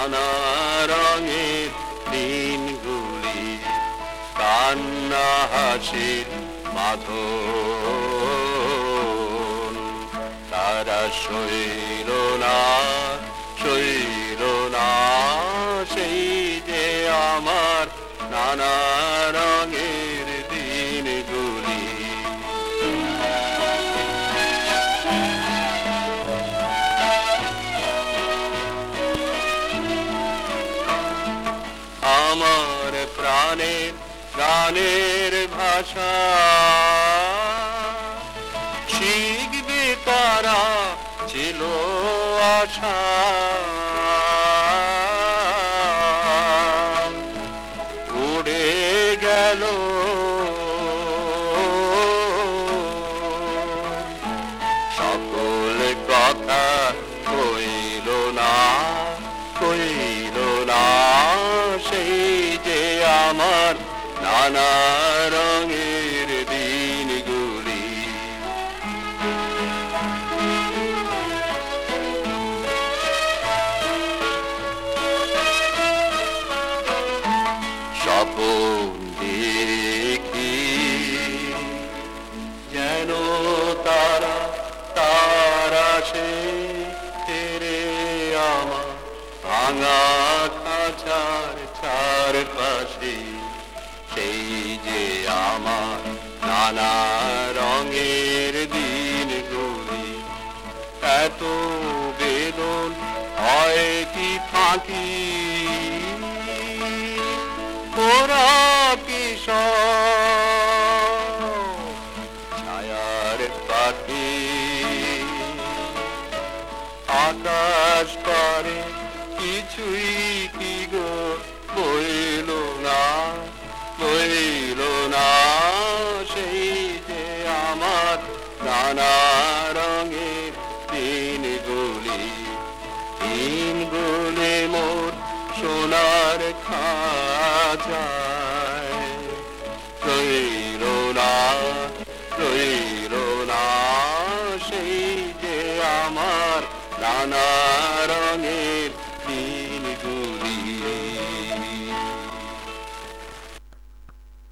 নানা রঙের দিনগুলি কান্না হাসির মাধন তারা শৈল না শৈল না, সেই যে আমার নানা প্রাণের গানের ভাষা। শিখবে তারা ছিল আশা। উড়ে গেল আমার নানা রঙের দিন দিনগুলি। স্বপন দেখি যেন তারা তারা সে আমার ভাঙা খাঁচার চার পাশে, সেই যে আমার নানা রঙের দিনগুলি এত বেদন হয় কি ফাঁকি? ওরা কিশোর ছায়ার পাখি। আকাশ পারে কিছুই কি গো? নানা রঙের তিন গুলি, তিন গুলে মোর সোনার খাঁচায়। রইল না না সেই যে আমার নানা